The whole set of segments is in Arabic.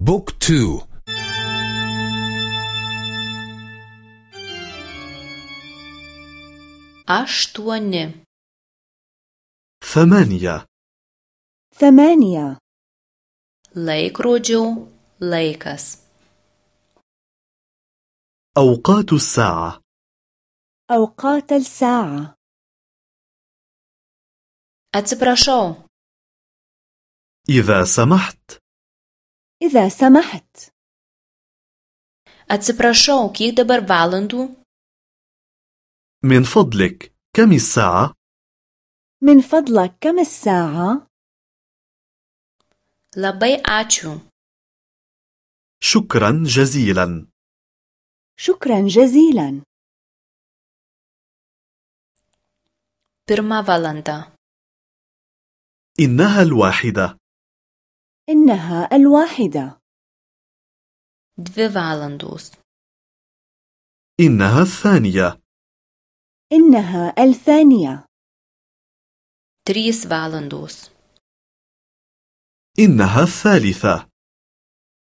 بوك تو aštuoni ثمانية. ثمانية. laikrodžio laikas أوقات الساعة. أوقات الساعة. atsiprašau إذا سمحت. إذا سمحت. atsiprašau kiek dabar valandų من فضلك كم الساعة؟ من فضلك كم الساعة؟ labai ačiū شكرا جزيلا. شكرا جزيلا. pirma valanda إنها الواحدة. إنها الواحدة. Valandos. إنها الثانية. إنها الثانية. Trys valandos. إنها الثالثة.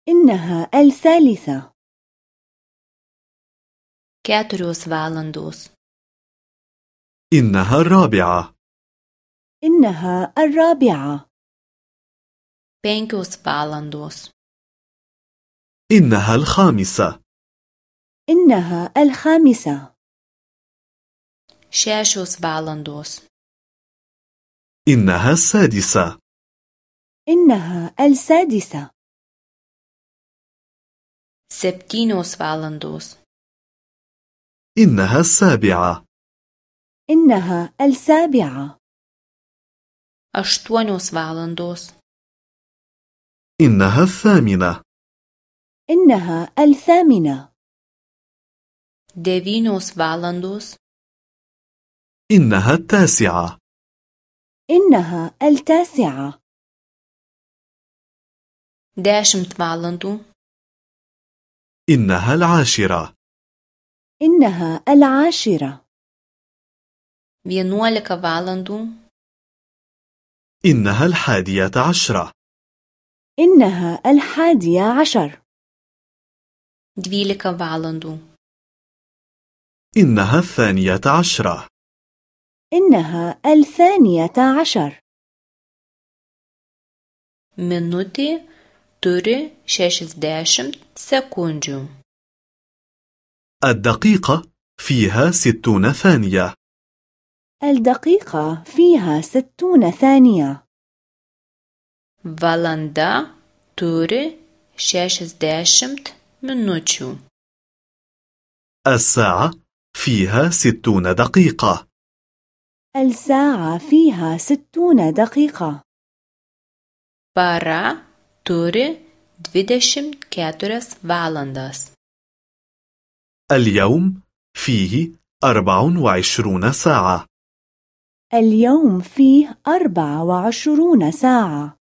إنها الثالثة. Keturios valandos. إنها الرابعة. إنها الرابعة. Penkios valandos إنها الخامسة. إنها الخامسة. Šešios valandos إنها السادسة. إنها السادسة. Septynios valandos إنها السابعة. إنها السابعة. Aštuonios valandos إنها الثامنة. إنها الثامنة. Devynios valandos إنها التاسعة. إنها التاسعة. Dešimt valandų إنها العاشرة. إنها العاشرة. Vienuolika valandų إنها الحادية عشرة. إنها الحادية عشر. dvylika valandų إنها الثانية عشرة. إنها الثانية عشر. minutė turi šešiasdešimt sekundžių الدقيقة فيها ستون ثانية. الدقيقة فيها ستون ثانية. Valanda turi šešiasdešimt minučių. الساعة فيها ستون دقيقة. الساعة فيها ستون دقيقة. Para turi dvidešimt keturias valandas. اليوم فيه أربع وعشرون ساعة. اليوم فيه أربع وعشرون ساعة.